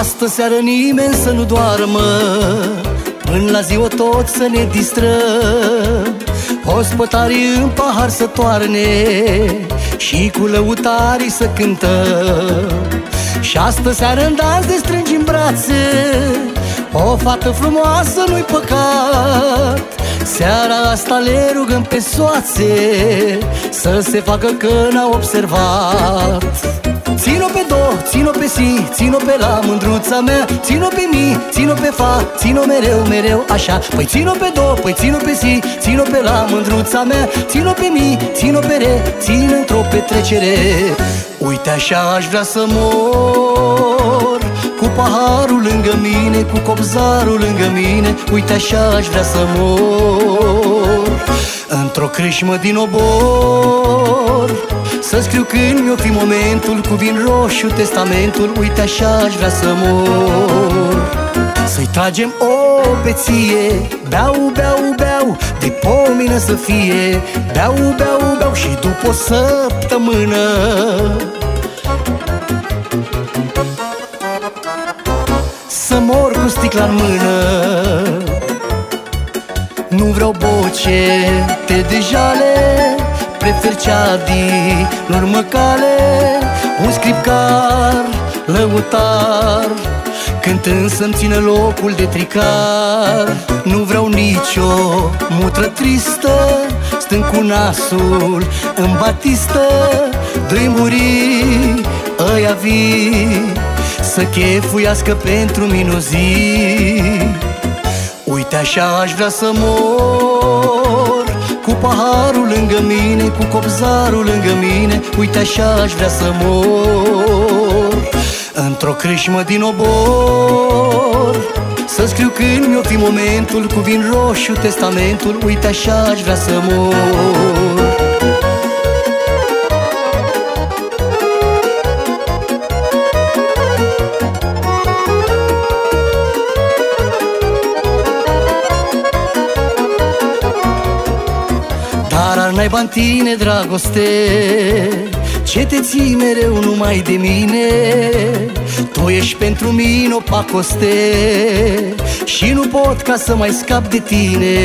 Astă seară nimeni să nu doarmă Până la ziua tot să ne distrăm. Ospătarii în pahar să toarne Și cu lăutarii să cântăm. Și astă seară în dans de strângi în brațe O fată frumoasă nu-i păcat. Seara asta le rugăm pe soațe Să se facă că n-au observat. Țin-o pe do, țin-o pe si, țin-o pe la mândruța mea. Țin-o pe mi, țin-o pe fa, țin-o mereu, mereu așa. Păi țin-o pe do, păi țin-o pe si, țin-o pe la mândruța mea. Țin-o pe mi, țin-o pe re, țin într-o petrecere. Uite așa aș vrea să mor. Cu paharul lângă mine, cu copzarul lângă mine Uite așa aș vrea să mor. Într-o crâșmă din obor să scriu când mi-o fi momentul Cu vin roșu testamentul Uite așa aș vrea să mor. Să-i tragem o beție Beau, beau, beau De pomină să fie Beau, beau, beau Și după o săptămână mor cu sticla în mână. Nu vreau boce de jale Prefer cea din urmă cale. Un scripcar, lăutar Cântând să-mi țină locul de tricar. Nu vreau nicio mutră tristă Stând cu nasul în batistă. Doi muri, ăia vii Să chefuiască pentru minuzii Uite așa aș vrea să mor cu paharul lângă mine, cu copzarul lângă mine. Uite așa aș vrea să mor Într-o crâșmă din obor. Să scriu când mi-o fi momentul Cu vin roșu testamentul. Uite așa aș vrea să mor n-ai în tine, dragoste Ce te ții mereu numai de mine? Tu ești pentru mine o pacoste Și nu pot ca să mai scap de tine.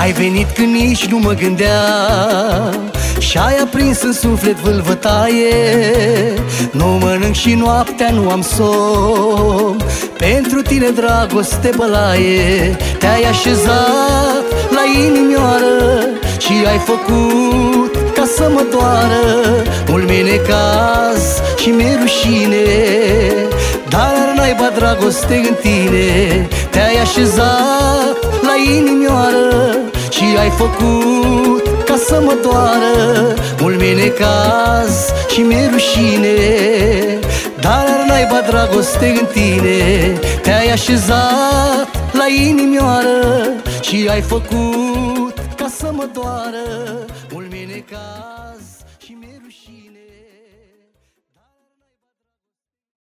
Ai venit când nici nu mă gândeam și ai aprins în suflet vâlvătaie Nu mănânc și noaptea nu am somn. Pentru tine dragoste bălaie Te-ai așezat la inimioară Și ai făcut ca să mă doară? Mult mi caz și mi-e rușine Dar naiba dragoste în tine. Te-ai așezat la inimioară Și ai făcut ca să mă doară. Mult mi caz și mi-e rușine Dar naiba dragoste în tine. Te-ai așezat la inimioară Și ai făcut ca să mă doară. Mult mi caz și mi-e rușine.